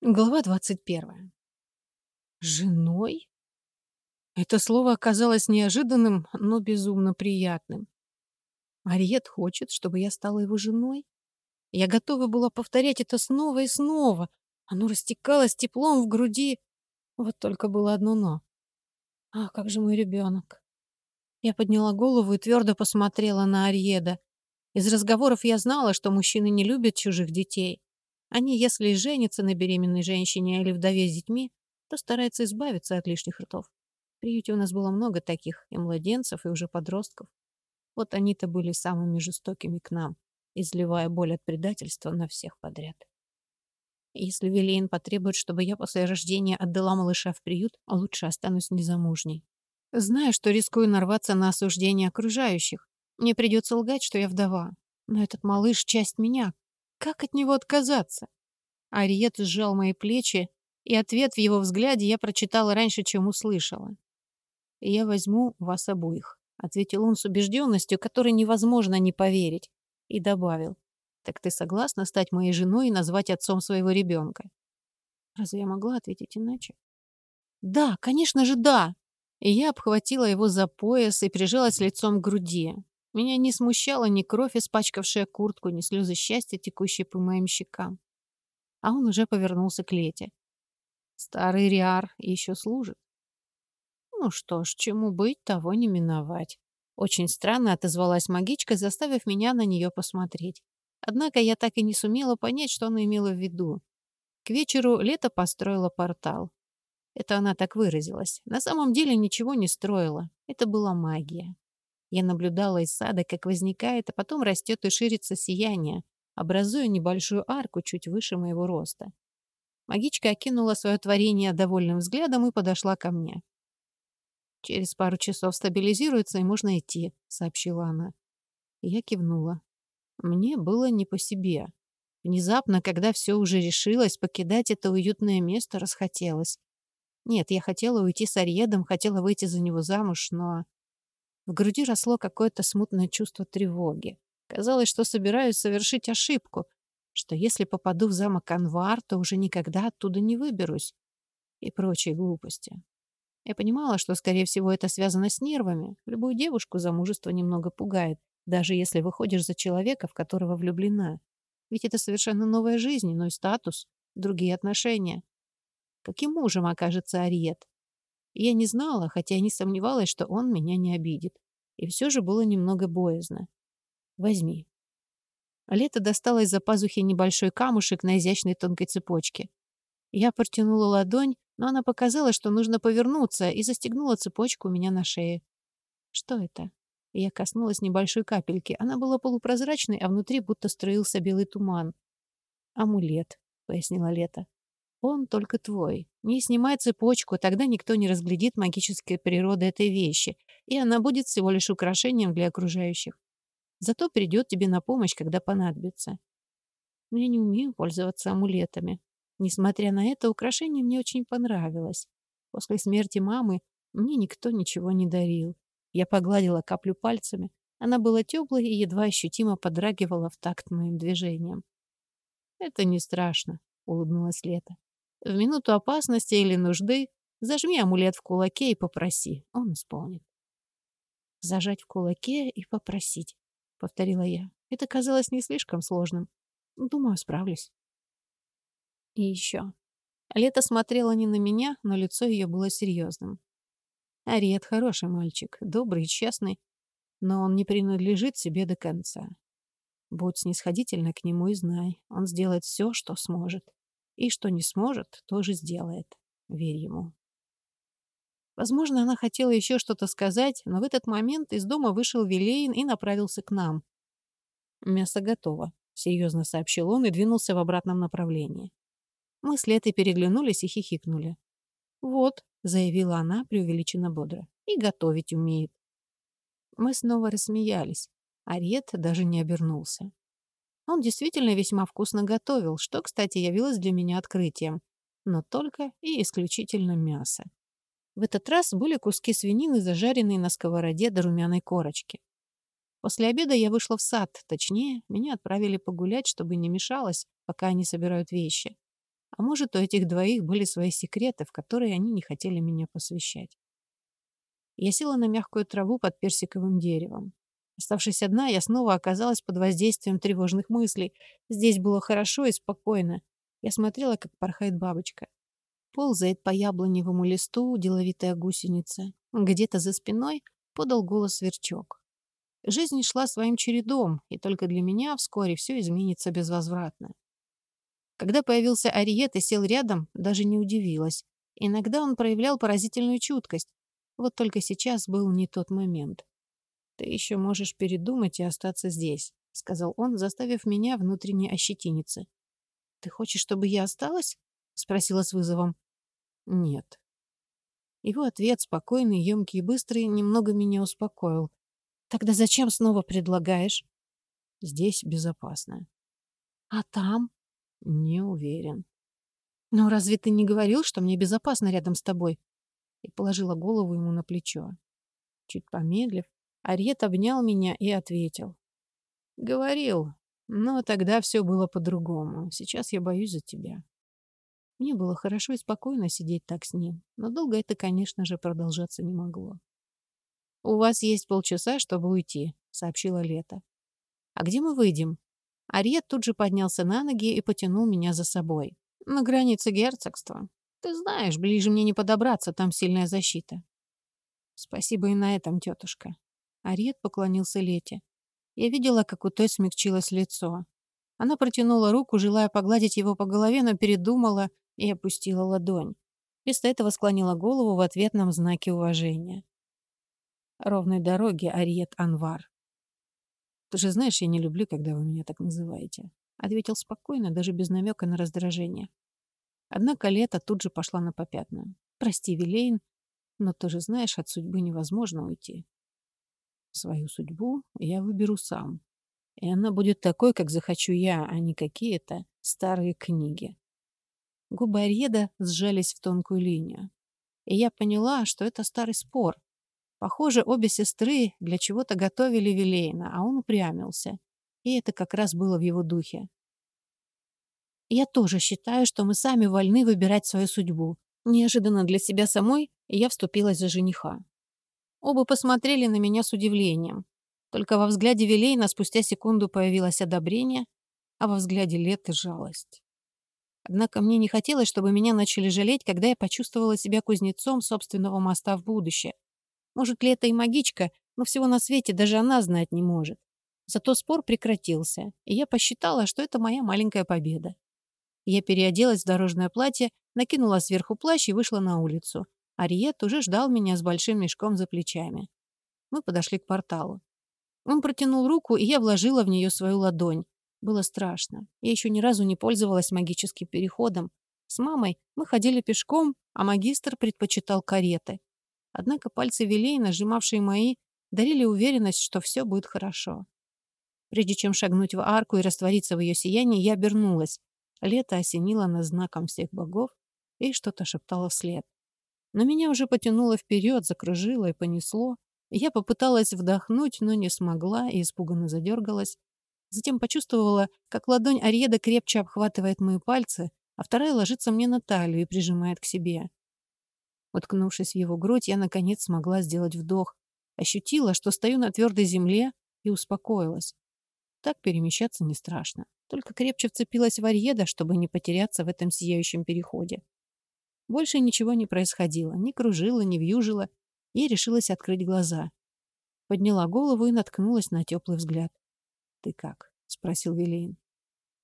Глава 21. Женой? Это слово оказалось неожиданным, но безумно приятным. Ариет хочет, чтобы я стала его женой? Я готова была повторять это снова и снова. Оно растекалось теплом в груди. Вот только было одно «но». А как же мой ребенок? Я подняла голову и твердо посмотрела на Ариеда. Из разговоров я знала, что мужчины не любят чужих детей. Они, если и женятся на беременной женщине или вдове с детьми, то стараются избавиться от лишних ртов. В приюте у нас было много таких, и младенцев, и уже подростков. Вот они-то были самыми жестокими к нам, изливая боль от предательства на всех подряд. Если Вилейн потребует, чтобы я после рождения отдала малыша в приют, лучше останусь незамужней. Знаю, что рискую нарваться на осуждение окружающих. Мне придется лгать, что я вдова. Но этот малыш — часть меня, как от него отказаться? Ариет сжал мои плечи, и ответ в его взгляде я прочитала раньше, чем услышала. «Я возьму вас обоих», — ответил он с убежденностью, которой невозможно не поверить, и добавил. «Так ты согласна стать моей женой и назвать отцом своего ребенка?» Разве я могла ответить иначе? «Да, конечно же, да!» И я обхватила его за пояс и прижалась лицом к груди. Меня не смущала ни кровь, испачкавшая куртку, ни слезы счастья, текущие по моим щекам. А он уже повернулся к Лете. Старый Риар еще служит. Ну что ж, чему быть, того не миновать. Очень странно отозвалась магичка, заставив меня на нее посмотреть. Однако я так и не сумела понять, что она имела в виду. К вечеру Лето построила портал. Это она так выразилась. На самом деле ничего не строила. Это была магия. Я наблюдала из сада, как возникает, а потом растет и ширится сияние, образуя небольшую арку чуть выше моего роста. Магичка окинула свое творение довольным взглядом и подошла ко мне. «Через пару часов стабилизируется, и можно идти», — сообщила она. Я кивнула. Мне было не по себе. Внезапно, когда все уже решилось, покидать это уютное место расхотелось. Нет, я хотела уйти с Арьедом, хотела выйти за него замуж, но... В груди росло какое-то смутное чувство тревоги. Казалось, что собираюсь совершить ошибку, что если попаду в замок Анвар, то уже никогда оттуда не выберусь. И прочие глупости. Я понимала, что, скорее всего, это связано с нервами. Любую девушку замужество немного пугает, даже если выходишь за человека, в которого влюблена. Ведь это совершенно новая жизнь, иной статус, другие отношения. Каким мужем окажется Ариет? Я не знала, хотя и не сомневалась, что он меня не обидит. И все же было немного боязно. Возьми. Лето достала из-за пазухи небольшой камушек на изящной тонкой цепочке. Я протянула ладонь, но она показала, что нужно повернуться, и застегнула цепочку у меня на шее. Что это? Я коснулась небольшой капельки. Она была полупрозрачной, а внутри будто строился белый туман. «Амулет», — пояснила Лето. Он только твой. Не снимай цепочку, тогда никто не разглядит магической природы этой вещи, и она будет всего лишь украшением для окружающих. Зато придет тебе на помощь, когда понадобится. Но я не умею пользоваться амулетами. Несмотря на это, украшение мне очень понравилось. После смерти мамы мне никто ничего не дарил. Я погладила каплю пальцами. Она была теплой и едва ощутимо подрагивала в такт моим движением. «Это не страшно», — улыбнулась Лето. В минуту опасности или нужды зажми амулет в кулаке и попроси. Он исполнит. Зажать в кулаке и попросить, повторила я. Это казалось не слишком сложным. Думаю, справлюсь. И еще. Лето смотрела не на меня, но лицо ее было серьезным. Ариет хороший мальчик, добрый и честный, но он не принадлежит себе до конца. Будь снисходительна к нему и знай, он сделает все, что сможет. И что не сможет, тоже сделает. Верь ему. Возможно, она хотела еще что-то сказать, но в этот момент из дома вышел Вилейн и направился к нам. «Мясо готово», — серьезно сообщил он и двинулся в обратном направлении. Мы с Летой переглянулись и хихикнули. «Вот», — заявила она преувеличенно бодро, — «и готовить умеет». Мы снова рассмеялись. Ариет даже не обернулся. Он действительно весьма вкусно готовил, что, кстати, явилось для меня открытием. Но только и исключительно мясо. В этот раз были куски свинины, зажаренные на сковороде до румяной корочки. После обеда я вышла в сад, точнее, меня отправили погулять, чтобы не мешалось, пока они собирают вещи. А может, у этих двоих были свои секреты, в которые они не хотели меня посвящать. Я села на мягкую траву под персиковым деревом. Оставшись одна, я снова оказалась под воздействием тревожных мыслей. Здесь было хорошо и спокойно. Я смотрела, как порхает бабочка. Ползает по яблоневому листу деловитая гусеница. Где-то за спиной подал голос сверчок. Жизнь шла своим чередом, и только для меня вскоре все изменится безвозвратно. Когда появился Ариет и сел рядом, даже не удивилась. Иногда он проявлял поразительную чуткость. Вот только сейчас был не тот момент. «Ты еще можешь передумать и остаться здесь», — сказал он, заставив меня внутренне ощетиниться. «Ты хочешь, чтобы я осталась?» — спросила с вызовом. «Нет». Его ответ, спокойный, емкий и быстрый, немного меня успокоил. «Тогда зачем снова предлагаешь?» «Здесь безопасно». «А там?» «Не уверен». «Ну, разве ты не говорил, что мне безопасно рядом с тобой?» И положила голову ему на плечо. Чуть помедлив, Арьет обнял меня и ответил. «Говорил, но тогда все было по-другому. Сейчас я боюсь за тебя». Мне было хорошо и спокойно сидеть так с ним, но долго это, конечно же, продолжаться не могло. «У вас есть полчаса, чтобы уйти», — сообщила Лето. «А где мы выйдем?» Арьет тут же поднялся на ноги и потянул меня за собой. «На границе герцогства. Ты знаешь, ближе мне не подобраться, там сильная защита». «Спасибо и на этом, тетушка». Арьет поклонился Лете. Я видела, как у той смягчилось лицо. Она протянула руку, желая погладить его по голове, но передумала и опустила ладонь. Вместо этого склонила голову в ответном знаке уважения. «Ровной дороги, Ариет Анвар». «Ты же знаешь, я не люблю, когда вы меня так называете», — ответил спокойно, даже без намека на раздражение. Однако Лето тут же пошла на попятную. «Прости, Вилейн, но ты же знаешь, от судьбы невозможно уйти. Свою судьбу я выберу сам. И она будет такой, как захочу я, а не какие-то старые книги. Губы Арьеда сжались в тонкую линию. И я поняла, что это старый спор. Похоже, обе сестры для чего-то готовили Вилейна, а он упрямился. И это как раз было в его духе. Я тоже считаю, что мы сами вольны выбирать свою судьбу. Неожиданно для себя самой я вступилась за жениха. Оба посмотрели на меня с удивлением. Только во взгляде Вилейна спустя секунду появилось одобрение, а во взгляде Леты жалость. Однако мне не хотелось, чтобы меня начали жалеть, когда я почувствовала себя кузнецом собственного моста в будущее. Может, Лета и магичка, но всего на свете даже она знать не может. Зато спор прекратился, и я посчитала, что это моя маленькая победа. Я переоделась в дорожное платье, накинула сверху плащ и вышла на улицу. Ариет уже ждал меня с большим мешком за плечами. Мы подошли к порталу. Он протянул руку, и я вложила в нее свою ладонь. Было страшно. Я еще ни разу не пользовалась магическим переходом. С мамой мы ходили пешком, а магистр предпочитал кареты. Однако пальцы Вилей, нажимавшие мои, дарили уверенность, что все будет хорошо. Прежде чем шагнуть в арку и раствориться в ее сиянии, я обернулась. Лето осенило нас знаком всех богов и что-то шептало вслед. Но меня уже потянуло вперед, закружило и понесло. Я попыталась вдохнуть, но не смогла и испуганно задергалась. Затем почувствовала, как ладонь Ареда крепче обхватывает мои пальцы, а вторая ложится мне на талию и прижимает к себе. Уткнувшись в его грудь, я, наконец, смогла сделать вдох. Ощутила, что стою на твердой земле и успокоилась. Так перемещаться не страшно. Только крепче вцепилась в Арьеда, чтобы не потеряться в этом сияющем переходе. Больше ничего не происходило, ни кружило, ни вьюжило. Я решилась открыть глаза. Подняла голову и наткнулась на теплый взгляд. «Ты как?» — спросил Вилейн.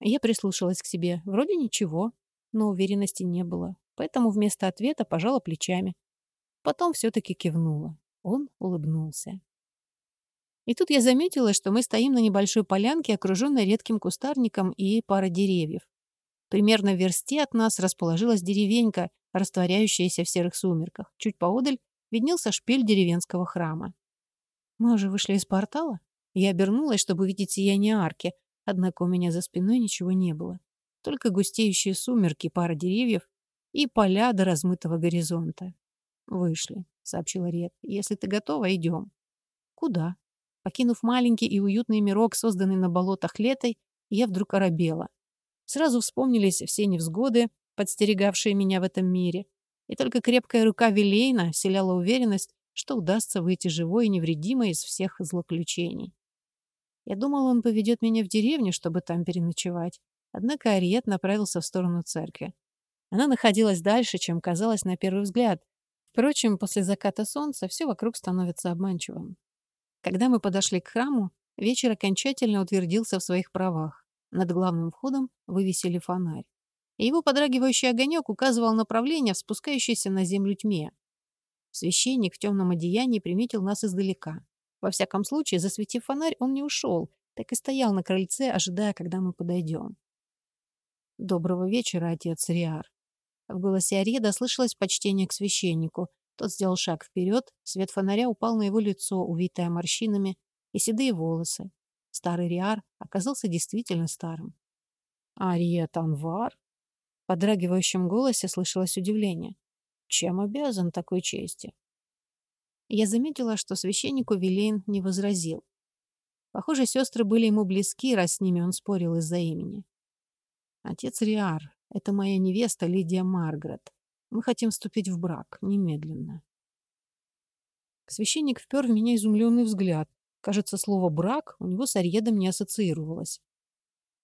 Я прислушалась к себе. Вроде ничего, но уверенности не было. Поэтому вместо ответа пожала плечами. Потом все-таки кивнула. Он улыбнулся. И тут я заметила, что мы стоим на небольшой полянке, окруженной редким кустарником и парой деревьев. Примерно в версте от нас расположилась деревенька, растворяющаяся в серых сумерках. Чуть поодаль виднелся шпиль деревенского храма. Мы уже вышли из портала? Я обернулась, чтобы увидеть сияние арки, однако у меня за спиной ничего не было. Только густеющие сумерки, пара деревьев и поля до размытого горизонта. «Вышли», — сообщила Ред. «Если ты готова, идем». «Куда?» Покинув маленький и уютный мирок, созданный на болотах летой, я вдруг оробела. Сразу вспомнились все невзгоды, подстерегавшие меня в этом мире. И только крепкая рука Вилейна вселяла уверенность, что удастся выйти живой и невредимой из всех злоключений. Я думал, он поведет меня в деревню, чтобы там переночевать. Однако Ариет направился в сторону церкви. Она находилась дальше, чем казалось на первый взгляд. Впрочем, после заката солнца все вокруг становится обманчивым. Когда мы подошли к храму, вечер окончательно утвердился в своих правах. Над главным входом вывесили фонарь. И его подрагивающий огонек указывал направление в спускающейся на землю тьме. Священник в темном одеянии приметил нас издалека. Во всяком случае, засветив фонарь, он не ушел, так и стоял на крыльце, ожидая, когда мы подойдем. «Доброго вечера, отец Риар». В голосе Ариеда слышалось почтение к священнику. Тот сделал шаг вперед, свет фонаря упал на его лицо, увитое морщинами, и седые волосы. Старый Риар оказался действительно старым. «Ариет Анвар?» В подрагивающем голосе слышалось удивление. «Чем обязан такой чести?» Я заметила, что священнику Вилейн не возразил. Похоже, сестры были ему близки, раз с ними он спорил из-за имени. «Отец Риар, это моя невеста Лидия Маргарет. Мы хотим вступить в брак. Немедленно». Священник впер в меня изумленный взгляд. Кажется, слово «брак» у него с Арьедом не ассоциировалось.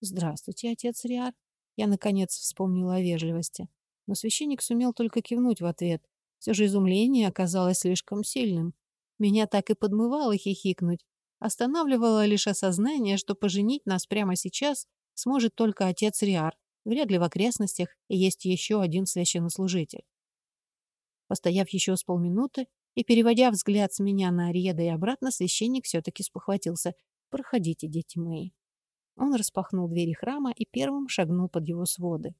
«Здравствуйте, отец Риар». Я, наконец, вспомнила о вежливости. Но священник сумел только кивнуть в ответ. Все же изумление оказалось слишком сильным. Меня так и подмывало хихикнуть. Останавливало лишь осознание, что поженить нас прямо сейчас сможет только отец Риар. Вряд ли в окрестностях есть еще один священнослужитель. Постояв еще с полминуты и переводя взгляд с меня на Ариеда и обратно, священник все-таки спохватился. «Проходите, дети мои». Он распахнул двери храма и первым шагнул под его своды.